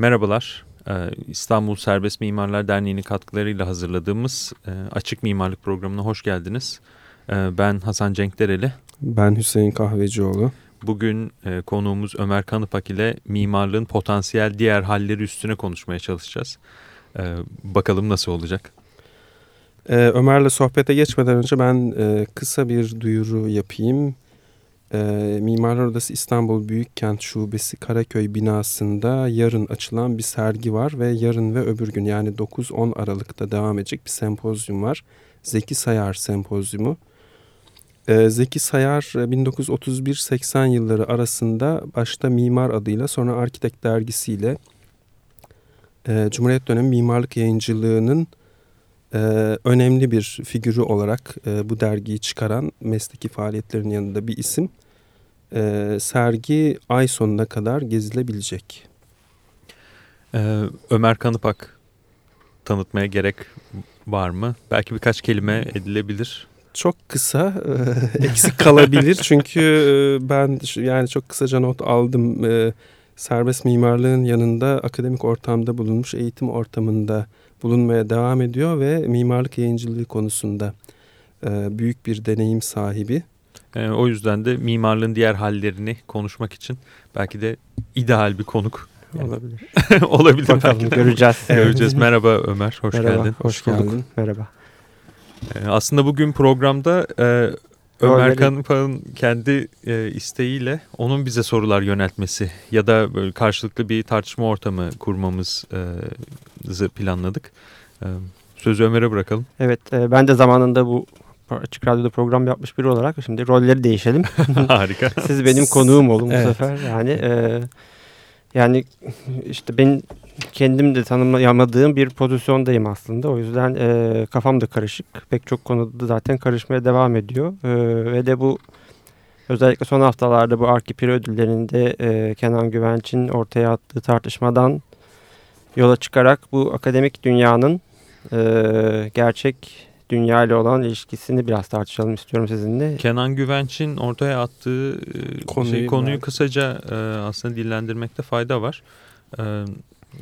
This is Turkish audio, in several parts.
Merhabalar. Ee, İstanbul Serbest Mimarlar Derneği'nin katkılarıyla hazırladığımız e, Açık Mimarlık programına hoş geldiniz. Ee, ben Hasan Cenkdereli. Ben Hüseyin Kahvecioğlu. Bugün e, konuğumuz Ömer Kanıpak ile mimarlığın potansiyel diğer halleri üstüne konuşmaya çalışacağız. Ee, bakalım nasıl olacak? Ömer'le sohbete geçmeden önce ben e, kısa bir duyuru yapayım. E, Mimarlar Odası İstanbul Büyükkent Şubesi Karaköy binasında yarın açılan bir sergi var ve yarın ve öbür gün yani 9-10 Aralık'ta devam edecek bir sempozyum var. Zeki Sayar Sempozyumu. E, Zeki Sayar 1931-80 yılları arasında başta Mimar adıyla sonra Arkitekt dergisiyle e, Cumhuriyet dönemi mimarlık yayıncılığının e, önemli bir figürü olarak e, bu dergiyi çıkaran mesleki faaliyetlerin yanında bir isim. E, sergi ay sonuna kadar gezilebilecek. Ee, Ömer Kanıpak tanıtmaya gerek var mı? Belki birkaç kelime edilebilir. Çok kısa, e, eksik kalabilir çünkü e, ben yani çok kısaca not aldım. E, serbest mimarlığın yanında akademik ortamda bulunmuş, eğitim ortamında bulunmaya devam ediyor ve mimarlık yayıncılığı konusunda e, büyük bir deneyim sahibi. E, o yüzden de mimarlığın diğer hallerini konuşmak için belki de ideal bir konuk. Olabilir. Olabilir Bakalım belki de. göreceğiz. Göreceğiz. Merhaba Ömer, hoş Merhaba, geldin. Hoş, bulduk. geldin. Merhaba. E, aslında bugün programda e, Ömer Kanıpak'ın kendi e, isteğiyle onun bize sorular yöneltmesi ya da böyle karşılıklı bir tartışma ortamı kurmamızı planladık. E, sözü Ömer'e bırakalım. Evet e, ben de zamanında bu Açık Radyo'da program yapmış biri olarak şimdi rolleri değişelim. Harika. Siz benim konuğum olun bu Evet. sefer. Yani e, yani işte ben kendim de tanımlayamadığım bir pozisyondayım aslında. O yüzden e, kafam da karışık. Pek çok konuda zaten karışmaya devam ediyor. E, ve de bu özellikle son haftalarda bu Arkipir ödüllerinde e, Kenan Güvenç'in ortaya attığı tartışmadan yola çıkarak bu akademik dünyanın e, gerçek dünya ile olan ilişkisini biraz tartışalım istiyorum sizinle. Kenan Güvenç'in ortaya attığı e, Konuyu şey, konuyu kısaca e, aslında dillendirmekte fayda var. E,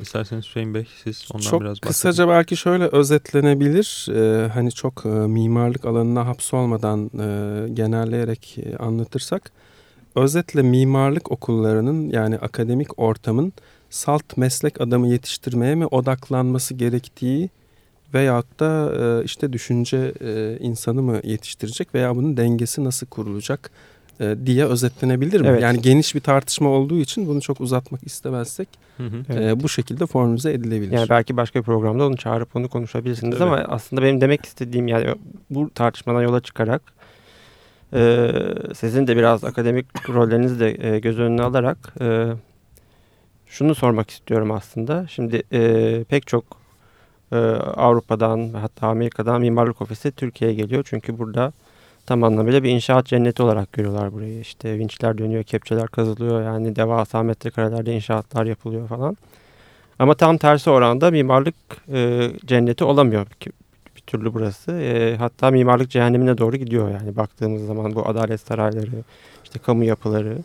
isterseniz Hüseyin Bey siz ondan Çok biraz bahsedin. kısaca belki şöyle özetlenebilir. Ee, hani çok e, mimarlık alanına hapsolmadan e, genelleyerek e, anlatırsak. Özetle mimarlık okullarının yani akademik ortamın salt meslek adamı yetiştirmeye mi odaklanması gerektiği veyahut da e, işte düşünce e, insanı mı yetiştirecek veya bunun dengesi nasıl kurulacak e, diye özetlenebilir mi? Evet. Yani geniş bir tartışma olduğu için bunu çok uzatmak istemezsek Hı hı. Evet. e, bu şekilde formülize edilebilir. Yani belki başka bir programda onu çağırıp onu konuşabilirsiniz Tabii. ama aslında benim demek istediğim yani bu tartışmadan yola çıkarak e, sizin de biraz akademik rollerinizi de e, göz önüne alarak e, şunu sormak istiyorum aslında. Şimdi e, pek çok e, Avrupa'dan hatta Amerika'dan mimarlık ofisi Türkiye'ye geliyor. Çünkü burada tam anlamıyla bir inşaat cenneti olarak görüyorlar burayı. İşte vinçler dönüyor, kepçeler kazılıyor. Yani devasa metrekarelerde inşaatlar yapılıyor falan. Ama tam tersi oranda mimarlık e, cenneti olamıyor bir, bir türlü burası. E, hatta mimarlık cehennemine doğru gidiyor yani baktığımız zaman bu adalet sarayları, işte kamu yapıları.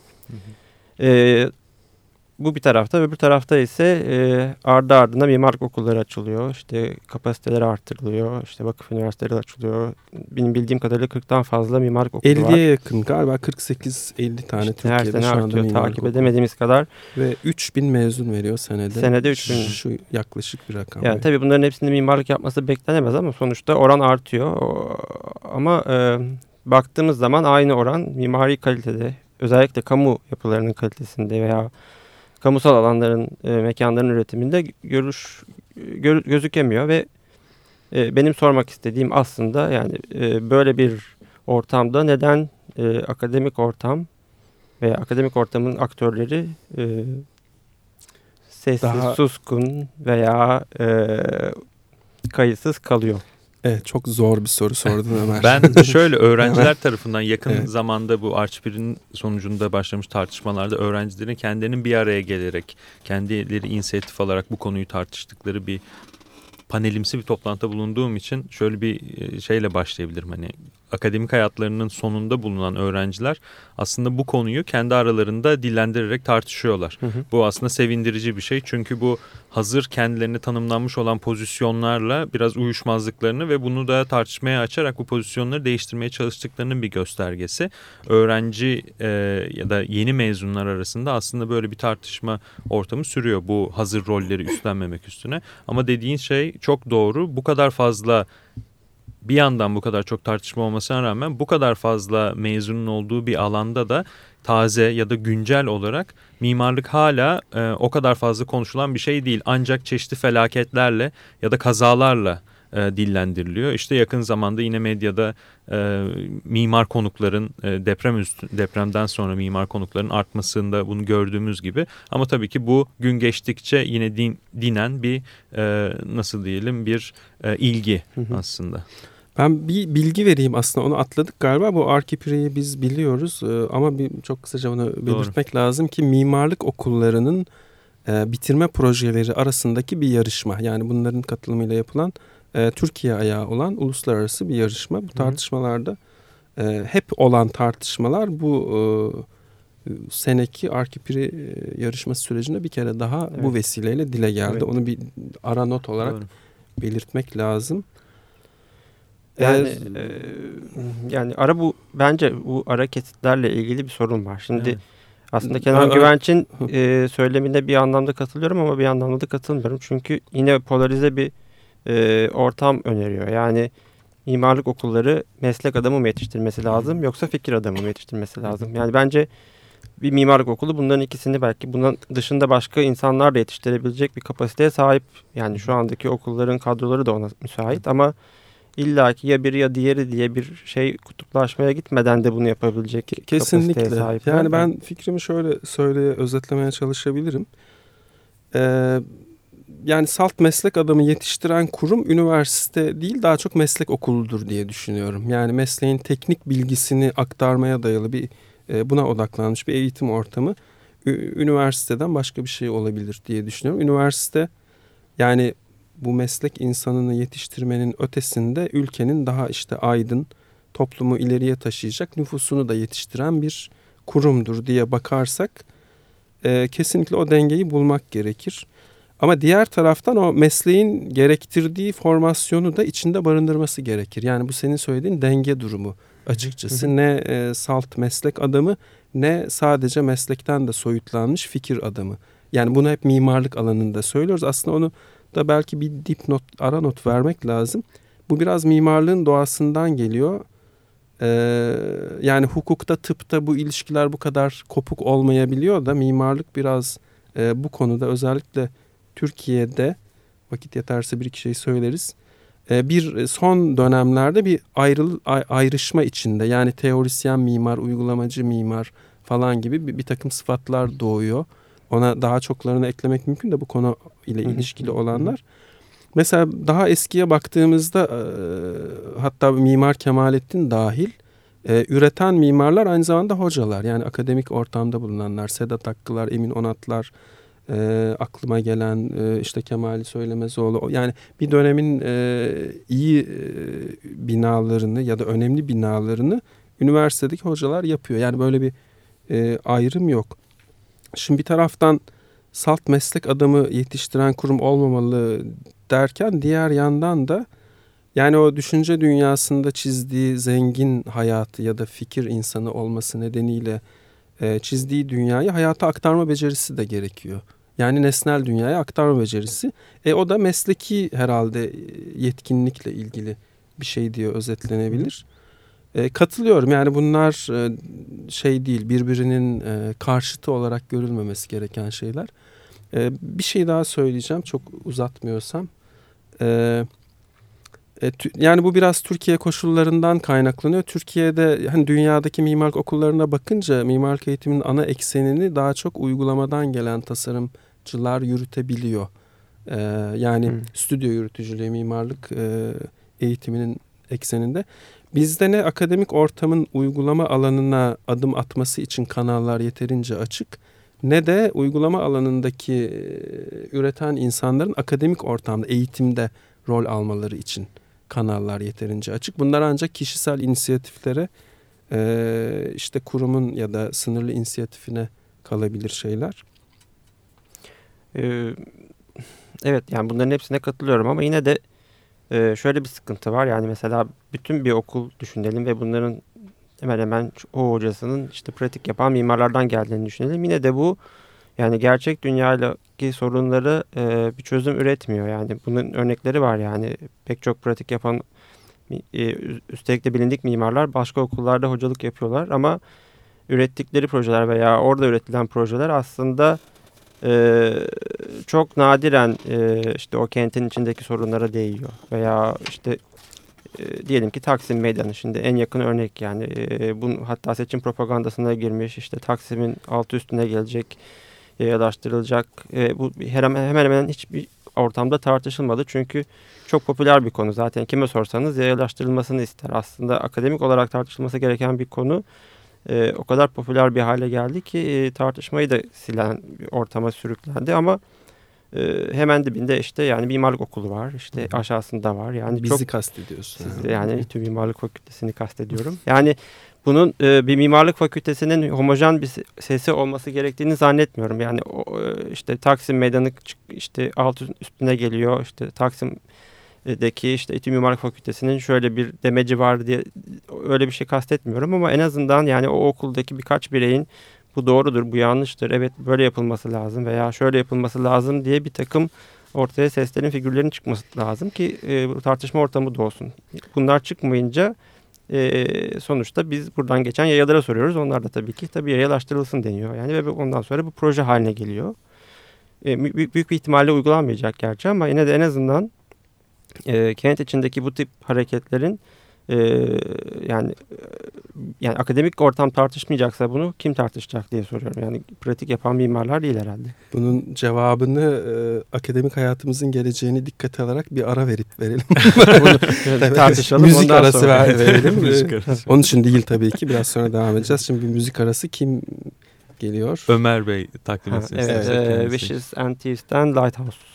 E, bu bir tarafta öbür tarafta ise e, ardı ardına mimarlık okulları açılıyor. İşte kapasiteleri artırılıyor. İşte vakıf üniversiteleri açılıyor. Benim bildiğim kadarıyla 40'tan fazla mimarlık okulu var. 50'ye yakın galiba 48-50 tane İşte her Türkiye'de sene şu anda artıyor takip okulu. edemediğimiz kadar. Ve 3000 mezun veriyor senede. Senede 3000. Şu yaklaşık bir rakam. Yani tabii bunların hepsinde mimarlık yapması beklenemez ama sonuçta oran artıyor. O- Ama e, baktığımız zaman aynı oran mimari kalitede özellikle kamu yapılarının kalitesinde veya kamusal alanların, e, mekanların üretiminde görüş gör- gözükemiyor ve e, benim sormak istediğim aslında yani e, böyle bir ortamda neden e, akademik ortam veya akademik ortamın aktörleri e, sessiz, Daha- suskun veya e, kayıtsız kalıyor. Evet çok zor bir soru sordun Ömer. Ben şöyle öğrenciler tarafından yakın Evet. zamanda bu Arçpir'in sonucunda başlamış tartışmalarda öğrencilerin kendilerinin bir araya gelerek kendileri inisiyatif alarak bu konuyu tartıştıkları bir panelimsi bir toplantıda bulunduğum için şöyle bir e, şeyle başlayabilirim. Hani akademik hayatlarının sonunda bulunan öğrenciler aslında bu konuyu kendi aralarında dillendirerek tartışıyorlar. Hı hı. Bu aslında sevindirici bir şey çünkü bu hazır kendilerine tanımlanmış olan pozisyonlarla biraz uyuşmazlıklarını ve bunu da tartışmaya açarak bu pozisyonları değiştirmeye çalıştıklarının bir göstergesi. Öğrenci e, ya da yeni mezunlar arasında aslında böyle bir tartışma ortamı sürüyor bu hazır rolleri üstlenmemek üstüne. Ama dediğin şey çok doğru. Bu kadar fazla bir yandan bu kadar çok tartışma olmasına rağmen bu kadar fazla mezunun olduğu bir alanda da taze ya da güncel olarak mimarlık hala e, o kadar fazla konuşulan bir şey değil. Ancak çeşitli felaketlerle ya da kazalarla e, dillendiriliyor. İşte yakın zamanda yine medyada e, mimar konukların e, deprem üstü, depremden sonra mimar konukların artmasında bunu gördüğümüz gibi. Ama tabii ki bu gün geçtikçe yine din, dinen bir e, nasıl diyelim bir e, ilgi aslında. Ben bir bilgi vereyim aslında onu atladık galiba. Bu Arkipire'yi biz biliyoruz ee, ama bir, çok kısaca onu belirtmek Doğru. lazım ki mimarlık okullarının e, bitirme projeleri arasındaki bir yarışma. Yani bunların katılımıyla yapılan e, Türkiye ayağı olan uluslararası bir yarışma. Bu tartışmalarda e, hep olan tartışmalar bu seneki Arkipiri yarışması sürecinde bir kere daha evet. bu vesileyle dile geldi. Evet. Onu bir ara not olarak Doğru. belirtmek lazım. Yani e, yani ara bu bence bu ara kesitlerle ilgili bir sorun var. Şimdi evet. aslında Kenan Güvenç'in e, söylemine bir anlamda katılıyorum ama bir anlamda da katılmıyorum. Çünkü yine polarize bir e, ortam öneriyor. Yani mimarlık okulları meslek adamı mı yetiştirmesi lazım yoksa fikir adamı mı yetiştirmesi lazım? Yani bence bir mimarlık okulu bunların ikisini belki bunun dışında başka insanlar da yetiştirebilecek bir kapasiteye sahip. Yani şu andaki okulların kadroları da ona müsait ama illaki ya biri ya diğeri diye bir şey kutuplaşmaya gitmeden de bunu yapabilecek Kesinlikle. sahip. Yani ben fikrimi şöyle söyleye özetlemeye çalışabilirim. Ee, yani salt meslek adamı yetiştiren kurum üniversite değil daha çok meslek okuludur diye düşünüyorum. Yani mesleğin teknik bilgisini aktarmaya dayalı bir e, buna odaklanmış bir eğitim ortamı üniversiteden başka bir şey olabilir diye düşünüyorum. Üniversite yani bu meslek insanını yetiştirmenin ötesinde ülkenin daha işte aydın, toplumu ileriye taşıyacak nüfusunu da yetiştiren bir kurumdur diye bakarsak e, kesinlikle o dengeyi bulmak gerekir. Ama diğer taraftan o mesleğin gerektirdiği formasyonu da içinde barındırması gerekir. Yani bu senin söylediğin denge durumu açıkçası. ne e, salt meslek adamı ne sadece meslekten de soyutlanmış fikir adamı. Yani bunu hep mimarlık alanında söylüyoruz. Aslında onu da belki bir dipnot, ara not vermek lazım. Bu biraz mimarlığın doğasından geliyor. Ee, yani hukukta, tıpta bu ilişkiler bu kadar kopuk olmayabiliyor da mimarlık biraz e, bu konuda özellikle Türkiye'de vakit yeterse bir iki şey söyleriz. E, bir son dönemlerde bir ayrıl, ayrışma içinde yani teorisyen mimar, uygulamacı mimar falan gibi bir, bir takım sıfatlar doğuyor. Ona daha çoklarını eklemek mümkün de bu konu ile ilişkili olanlar. Mesela daha eskiye baktığımızda e, hatta Mimar Kemalettin dahil e, üreten mimarlar aynı zamanda hocalar. Yani akademik ortamda bulunanlar, Sedat Hakkılar, Emin Onatlar, e, aklıma gelen e, işte Kemal Söylemezoğlu yani bir dönemin e, iyi e, binalarını ya da önemli binalarını üniversitedeki hocalar yapıyor. Yani böyle bir e, ayrım yok. Şimdi bir taraftan salt meslek adamı yetiştiren kurum olmamalı derken diğer yandan da yani o düşünce dünyasında çizdiği zengin hayatı ya da fikir insanı olması nedeniyle e, çizdiği dünyayı hayata aktarma becerisi de gerekiyor. Yani nesnel dünyaya aktarma becerisi. E o da mesleki herhalde yetkinlikle ilgili bir şey diye özetlenebilir. E, katılıyorum yani bunlar e, şey değil birbirinin e, karşıtı olarak görülmemesi gereken şeyler. E, bir şey daha söyleyeceğim çok uzatmıyorsam. E, e, yani bu biraz Türkiye koşullarından kaynaklanıyor. Türkiye'de hani dünyadaki mimarlık okullarına bakınca mimarlık eğitiminin ana eksenini daha çok uygulamadan gelen tasarımcılar yürütebiliyor. E, yani hmm. stüdyo yürütücülüğü mimarlık e, eğitiminin ekseninde. Bizde ne akademik ortamın uygulama alanına adım atması için kanallar yeterince açık ne de uygulama alanındaki üreten insanların akademik ortamda, eğitimde rol almaları için kanallar yeterince açık. Bunlar ancak kişisel inisiyatiflere işte kurumun ya da sınırlı inisiyatifine kalabilir şeyler. Evet yani bunların hepsine katılıyorum ama yine de e, şöyle bir sıkıntı var. Yani mesela bütün bir okul düşünelim ve bunların hemen hemen o hocasının işte pratik yapan mimarlardan geldiğini düşünelim. Yine de bu yani gerçek dünyadaki sorunları e, bir çözüm üretmiyor. Yani bunun örnekleri var yani pek çok pratik yapan e, üstelik de bilindik mimarlar başka okullarda hocalık yapıyorlar ama ürettikleri projeler veya orada üretilen projeler aslında e, çok nadiren e, işte o kentin içindeki sorunlara değiyor. Veya işte e, diyelim ki Taksim Meydanı şimdi en yakın örnek yani e, bunu hatta seçim propagandasına girmiş işte Taksim'in altı üstüne gelecek yayalaştırılacak e, bu hemen hemen hemen hiçbir ortamda tartışılmadı. Çünkü çok popüler bir konu zaten. Kime sorsanız yayalaştırılmasını ister. Aslında akademik olarak tartışılması gereken bir konu e, o kadar popüler bir hale geldi ki e, tartışmayı da silen bir ortama sürüklendi. Ama e, hemen dibinde işte yani mimarlık okulu var işte aşağısında var. Yani bizi çok, kastediyorsun. Siz, yani tüm mimarlık fakültesini kastediyorum. Yani bunun e, bir mimarlık fakültesinin homojen bir sesi olması gerektiğini zannetmiyorum. Yani o, e, işte Taksim meydanı işte alt üstüne geliyor. İşte Taksim deki işte İTÜ Mimarlık Fakültesi'nin şöyle bir demeci var diye öyle bir şey kastetmiyorum ama en azından yani o okuldaki birkaç bireyin bu doğrudur, bu yanlıştır, evet böyle yapılması lazım veya şöyle yapılması lazım diye bir takım ortaya seslerin, figürlerin çıkması lazım ki e, tartışma ortamı da. Bunlar çıkmayınca e, sonuçta biz buradan geçen yayalara soruyoruz. Onlar da tabii ki tabii yayalaştırılsın deniyor. Yani ve ondan sonra bu proje haline geliyor. E, büyük, büyük bir ihtimalle uygulanmayacak gerçi ama yine de en azından e, kent içindeki bu tip hareketlerin e, yani yani akademik ortam tartışmayacaksa bunu kim tartışacak diye soruyorum. Yani pratik yapan mimarlar değil herhalde. Bunun cevabını e, akademik hayatımızın geleceğini dikkate alarak bir ara verip verelim. bunu evet, tartışalım. müzik arası sonra. verelim. müzik arası. Onun için değil tabii ki. Biraz sonra devam edeceğiz. Şimdi bir müzik arası kim geliyor? Ömer Bey takdim etsin. Evet. E, Wishes and Thieves'ten Lighthouse.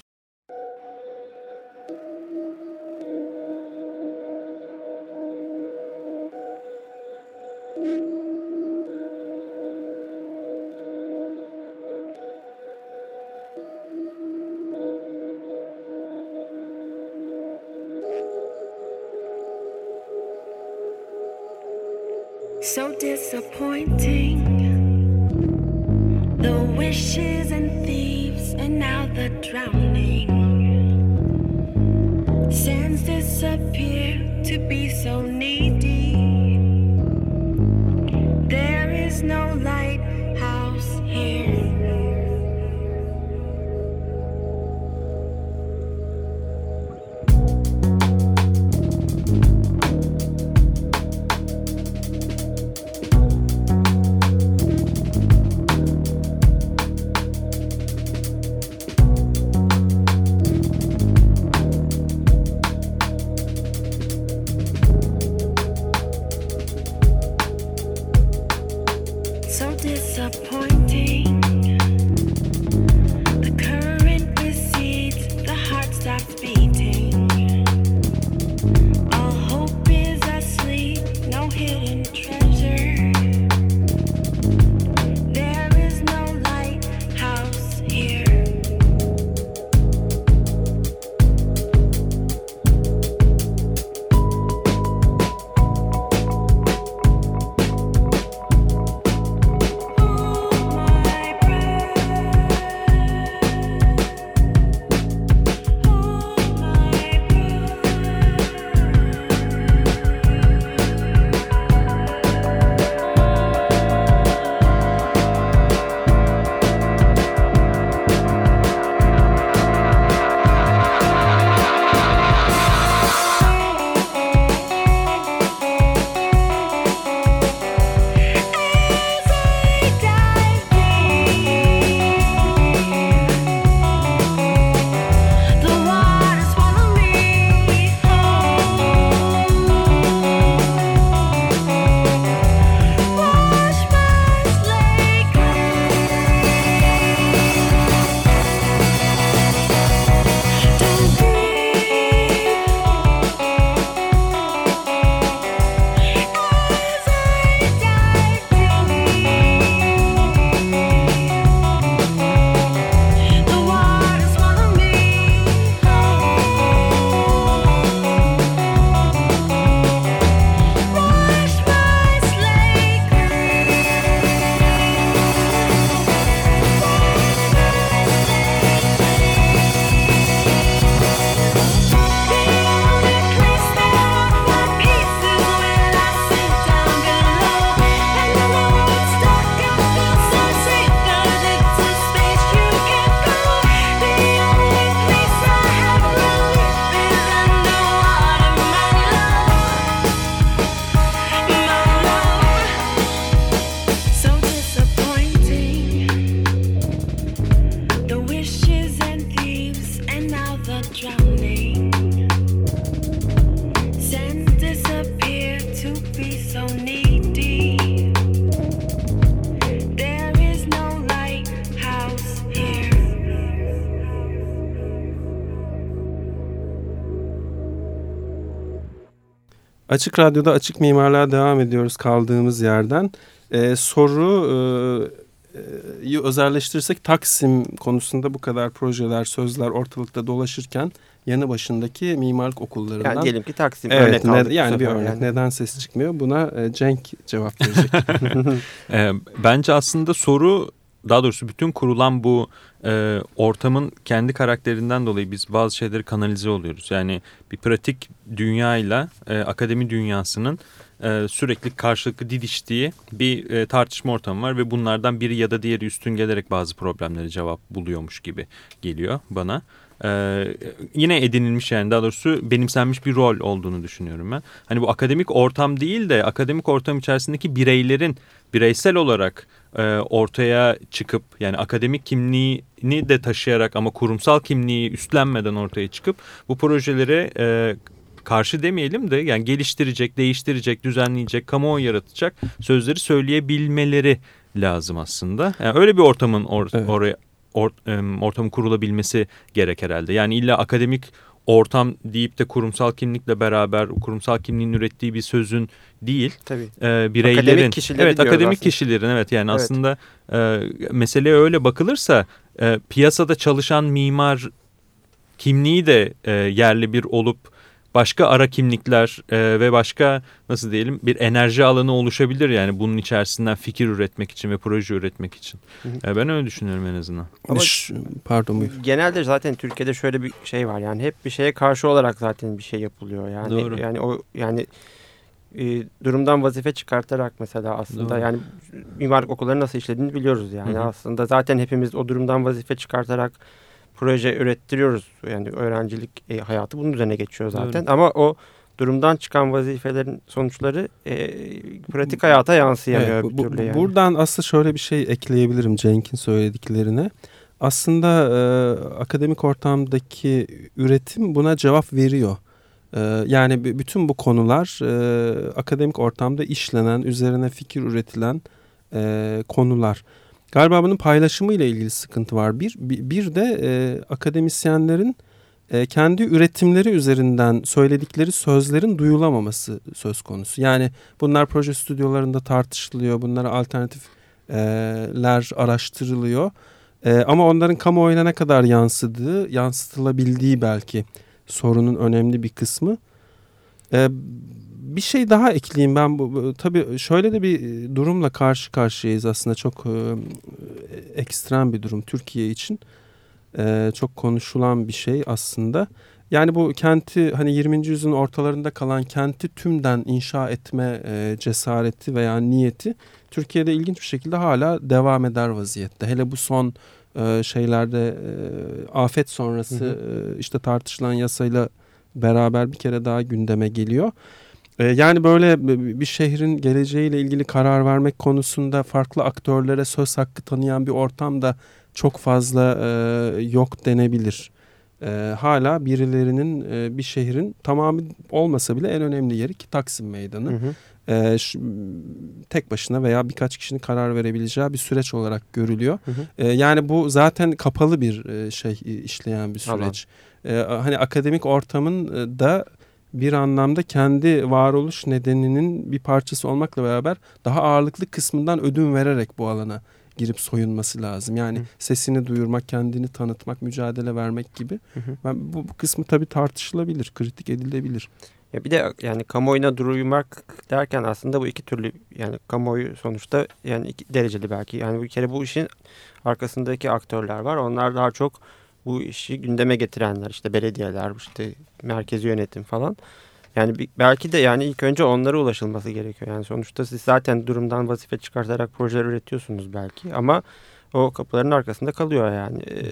So needy. Açık Radyo'da Açık Mimarlığa devam ediyoruz kaldığımız yerden. Ee, soru e, e, özelleştirirsek Taksim konusunda bu kadar projeler, sözler ortalıkta dolaşırken yanı başındaki mimarlık okullarından. Yani diyelim ki Taksim evet, örnek ne- aldık. yani bir örnek. yani. Neden ses çıkmıyor? Buna e, Cenk cevap verecek. Ee, bence aslında soru daha doğrusu bütün kurulan bu e, ortamın kendi karakterinden dolayı biz bazı şeyleri kanalize oluyoruz. Yani bir pratik dünyayla e, akademi dünyasının e, sürekli karşılıklı didiştiği bir e, tartışma ortamı var ve bunlardan biri ya da diğeri üstün gelerek bazı problemlere cevap buluyormuş gibi geliyor bana. Ee, yine edinilmiş yani daha doğrusu benimsenmiş bir rol olduğunu düşünüyorum ben. Hani bu akademik ortam değil de akademik ortam içerisindeki bireylerin bireysel olarak e, ortaya çıkıp yani akademik kimliğini de taşıyarak ama kurumsal kimliği üstlenmeden ortaya çıkıp bu projelere e, karşı demeyelim de yani geliştirecek, değiştirecek, düzenleyecek, kamuoyu yaratacak sözleri söyleyebilmeleri lazım aslında. Yani öyle bir ortamın or- Evet. oraya or- em, ortamın kurulabilmesi gerek herhalde. Yani illa akademik ortam deyip de kurumsal kimlikle beraber kurumsal kimliğin ürettiği bir sözün değil Tabii. e, bireylerin Akademik kişileri evet akademik aslında. kişilerin evet yani Evet. aslında e, meseleye öyle bakılırsa e, piyasada çalışan mimar kimliği de e, yerli bir olup başka ara kimlikler e, ve başka nasıl diyelim bir enerji alanı oluşabilir yani bunun içerisinden fikir üretmek için ve proje üretmek için. Hı E, ben öyle düşünüyorum en azından. Ama- Pardon buyur. Genelde zaten Türkiye'de şöyle bir şey var yani hep bir şeye karşı olarak zaten bir şey yapılıyor yani Doğru. yani o yani e, durumdan vazife çıkartarak mesela aslında Doğru. yani mimarlık okulları nasıl işlediğini biliyoruz yani Hı hı. aslında zaten hepimiz o durumdan vazife çıkartarak proje ürettiriyoruz yani öğrencilik e, hayatı bunun üzerine geçiyor zaten ama o durumdan çıkan vazifelerin sonuçları e, pratik hayata yansıyamıyor Evet, bir bu- türlü bu- yani. Buradan aslında şöyle bir şey ekleyebilirim Cenk'in söylediklerine. Aslında e, akademik ortamdaki üretim buna cevap veriyor. E, yani bütün bu konular e, akademik ortamda işlenen, üzerine fikir üretilen e, konular. Galiba bunun paylaşımı ile ilgili sıkıntı var. Bir, bir de e, akademisyenlerin e, kendi üretimleri üzerinden söyledikleri sözlerin duyulamaması söz konusu. Yani bunlar proje stüdyolarında tartışılıyor. Bunlara alternatifler araştırılıyor. E, ama onların kamuoyuna ne kadar yansıdığı, yansıtılabildiği belki sorunun önemli bir kısmı. E, bir şey daha ekleyeyim ben. Bu, bu- tabii şöyle de bir durumla karşı karşıyayız aslında çok e, ekstrem bir durum Türkiye için. E, çok konuşulan bir şey aslında. Yani bu kenti hani 20. yüzyılın ortalarında kalan kenti tümden inşa etme e, cesareti veya niyeti Türkiye'de ilginç bir şekilde hala devam eder vaziyette. Hele bu son e, şeylerde e, afet sonrası Hı e, işte tartışılan yasayla beraber bir kere daha gündeme geliyor. E, yani böyle bir şehrin geleceğiyle ilgili karar vermek konusunda farklı aktörlere söz hakkı tanıyan bir ortam da çok fazla e, yok denebilir. E, hala birilerinin e, bir şehrin tamamı olmasa bile en önemli yeri ki Taksim Meydanı. Hı hı. E, şu- tek başına veya birkaç kişinin karar verebileceği bir süreç olarak görülüyor. Hı hı. E, yani bu zaten kapalı bir şey işleyen bir süreç. E, hani akademik ortamın da bir anlamda kendi varoluş nedeninin bir parçası olmakla beraber daha ağırlıklı kısmından ödün vererek bu alana girip soyunması lazım. Yani Hı. sesini duyurmak, kendini tanıtmak, mücadele vermek gibi. Hı hı. Ben bu, bu kısmı tabii tartışılabilir, kritik edilebilir. Ya bir de yani kamuoyuna duyurmak derken aslında bu iki türlü yani kamuoyu sonuçta yani iki dereceli belki. Yani bir kere bu işin arkasındaki aktörler var. Onlar daha çok bu işi gündeme getirenler işte belediyeler işte merkezi yönetim falan. Yani belki de yani ilk önce onlara ulaşılması gerekiyor. Yani sonuçta siz zaten durumdan vazife çıkartarak projeler üretiyorsunuz belki ama o kapıların arkasında kalıyor yani. Ee,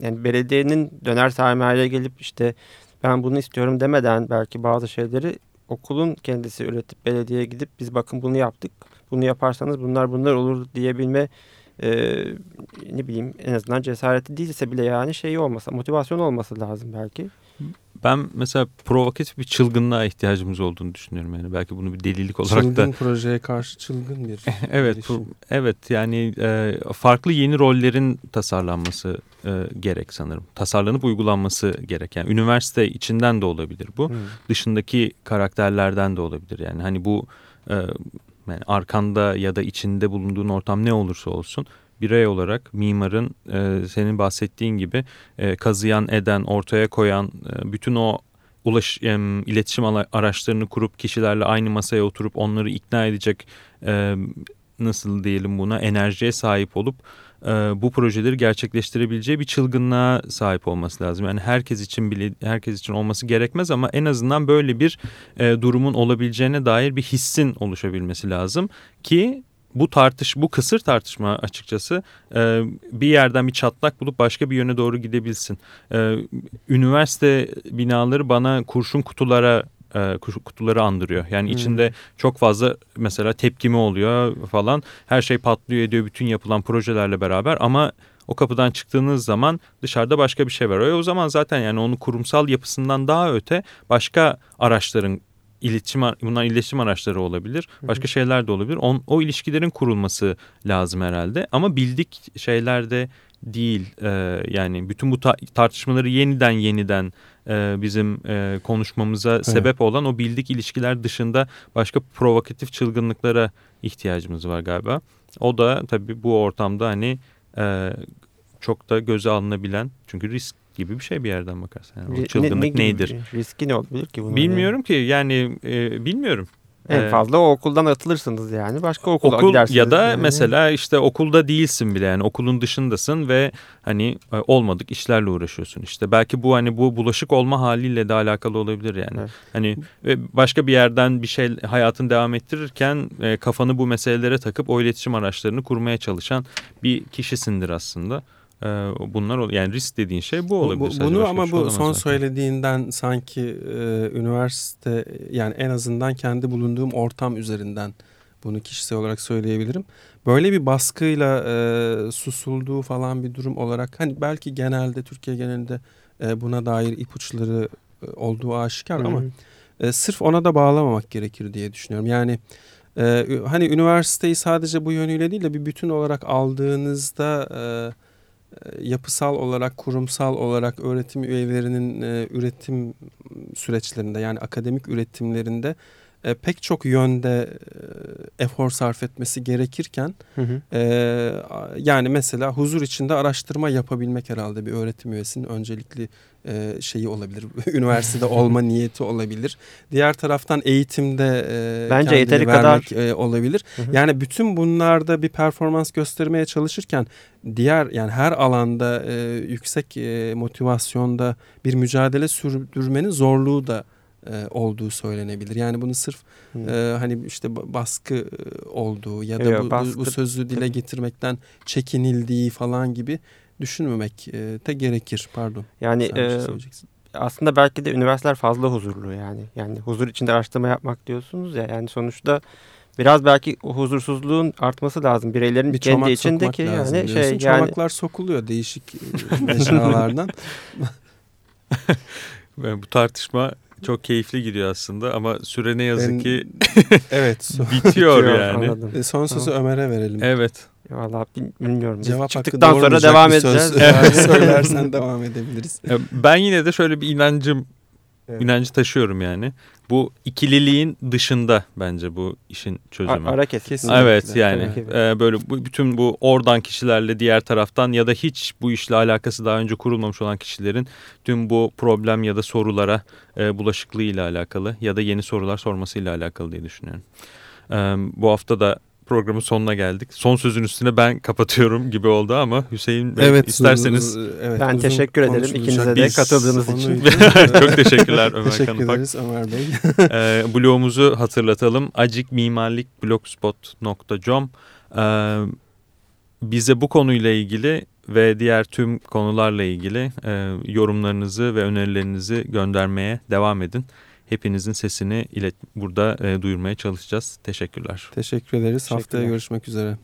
yani belediyenin döner sermaye gelip işte ben bunu istiyorum demeden belki bazı şeyleri okulun kendisi üretip belediyeye gidip biz bakın bunu yaptık. Bunu yaparsanız bunlar bunlar olur diyebilme e, ne bileyim en azından cesareti değilse bile yani şeyi olmasa motivasyon olması lazım belki. Ben mesela provokatif bir çılgınlığa ihtiyacımız olduğunu düşünüyorum yani belki bunu bir delilik olarak çılgın da projeye karşı çılgın bir evet girişim. bu- evet yani e, farklı yeni rollerin tasarlanması e, gerek sanırım tasarlanıp uygulanması gerek yani üniversite içinden de olabilir bu Hı. dışındaki karakterlerden de olabilir yani hani bu e, yani arkanda ya da içinde bulunduğun ortam ne olursa olsun birey olarak mimarın e, senin bahsettiğin gibi e, kazıyan eden ortaya koyan e, bütün o ulaş em, iletişim araçlarını kurup kişilerle aynı masaya oturup onları ikna edecek e, nasıl diyelim buna enerjiye sahip olup e, bu projeleri gerçekleştirebileceği bir çılgınlığa sahip olması lazım. Yani herkes için bile herkes için olması gerekmez ama en azından böyle bir e, durumun olabileceğine dair bir hissin oluşabilmesi lazım ki bu tartış bu kısır tartışma açıkçası e, bir yerden bir çatlak bulup başka bir yöne doğru gidebilsin. E, üniversite binaları bana kurşun kutulara e, kutuları andırıyor. Yani Hmm. içinde çok fazla mesela tepkimi oluyor falan. Her şey patlıyor ediyor bütün yapılan projelerle beraber ama o kapıdan çıktığınız zaman dışarıda başka bir şey var. O zaman zaten yani onun kurumsal yapısından daha öte başka araçların iletişim bunlar iletişim araçları olabilir. Başka şeyler de olabilir. On, o ilişkilerin kurulması lazım herhalde. Ama bildik şeyler de değil. Ee, yani bütün bu ta- tartışmaları yeniden yeniden e, bizim e, konuşmamıza sebep olan o bildik ilişkiler dışında başka provokatif çılgınlıklara ihtiyacımız var galiba. O da tabii bu ortamda hani e, çok da göze alınabilen çünkü risk gibi bir şey bir yerden bakarsan. Yani o Ne- çılgınlık ne gibi nedir? Riski ne olabilir ki bunun? Bilmiyorum ki yani e, bilmiyorum. En Ee, fazla o okuldan atılırsınız yani. Başka okula Okul gidersiniz. ya da yani. mesela işte okulda değilsin bile yani okulun dışındasın ve hani e, olmadık işlerle uğraşıyorsun işte belki bu hani bu bulaşık olma haliyle de alakalı olabilir yani Evet. hani başka bir yerden bir şey hayatını devam ettirirken e, kafanı bu meselelere takıp o iletişim araçlarını kurmaya çalışan bir kişisindir aslında. E, bunlar yani risk dediğin şey bu olabilir. bu- sadece, bunu başka ama şey bu son zaten. söylediğinden sanki e, üniversite yani en azından kendi bulunduğum ortam üzerinden bunu kişisel olarak söyleyebilirim. Böyle bir baskıyla e, susulduğu falan bir durum olarak hani belki genelde Türkiye genelinde e, buna dair ipuçları e, olduğu aşikar Hı ama e, sırf ona da bağlamamak gerekir diye düşünüyorum. Yani e, hani üniversiteyi sadece bu yönüyle değil de bir bütün olarak aldığınızda e, yapısal olarak, kurumsal olarak öğretim üyelerinin e, üretim süreçlerinde yani akademik üretimlerinde e, pek çok yönde e, efor sarf etmesi gerekirken Hı hı. e, yani mesela huzur içinde araştırma yapabilmek herhalde bir öğretim üyesinin öncelikli e, şeyi olabilir. Üniversitede olma niyeti olabilir. Diğer taraftan eğitimde e, Bence yeteri vermek, kadar- e, olabilir. Hı hı. Yani bütün bunlarda bir performans göstermeye çalışırken diğer yani her alanda e, yüksek e, motivasyonda bir mücadele sürdürmenin zorluğu da e, olduğu söylenebilir. Yani bunu sırf e, hani işte ba- baskı e, olduğu ya da Evet, bu, bu, baskı- bu sözü dile getirmekten çekinildiği falan gibi düşünmemek e, de gerekir. Pardon. Yani Sen şey e, söyleyeceksin. aslında belki de üniversiteler fazla huzurlu yani. Yani huzur içinde araştırma yapmak diyorsunuz ya. Yani sonuçta biraz belki o huzursuzluğun artması lazım. Bireylerin Bir kendi içindeki yani diyorsun. şey yani Çomaklar sokuluyor değişik e, mecralardan. Ve bu tartışma çok keyifli gidiyor aslında ama süre ne yazık Ben- ki evet. bitiyor Bitiyor, yani. anladım. E, Son sözü Ömer'e verelim. Evet. Valla bil- bilmiyorum. Cevap çıktıktan sonra devam bir söz edeceğiz. söylersen devam edebiliriz. E, Ben yine de şöyle bir inancım, Evet. inancı taşıyorum yani. Bu ikililiğin dışında bence bu işin çözümü. Ara kesin. Evet yani e, böyle bu, bütün bu oradan kişilerle diğer taraftan ya da hiç bu işle alakası daha önce kurulmamış olan kişilerin tüm bu problem ya da sorulara e, bulaşıklığıyla alakalı ya da yeni sorular sormasıyla alakalı diye düşünüyorum. E, bu hafta da programın sonuna geldik. Son sözün üstüne ben kapatıyorum gibi oldu ama Hüseyin Bey isterseniz uzun- evet, Ben teşekkür ederim ikinize de katıldığınız için. çok teşekkürler Ömer Teşekkür Kanıpak. ederiz Ömer Bey. e, blogumuzu hatırlatalım. acikmimarlikblogspot.com e, Bize bu konuyla ilgili ve diğer tüm konularla ilgili e, yorumlarınızı ve önerilerinizi göndermeye devam edin. Hepinizin sesini ilet burada e, duyurmaya çalışacağız. Teşekkürler. Teşekkür ederiz. Haftaya Teşekkürler. görüşmek üzere.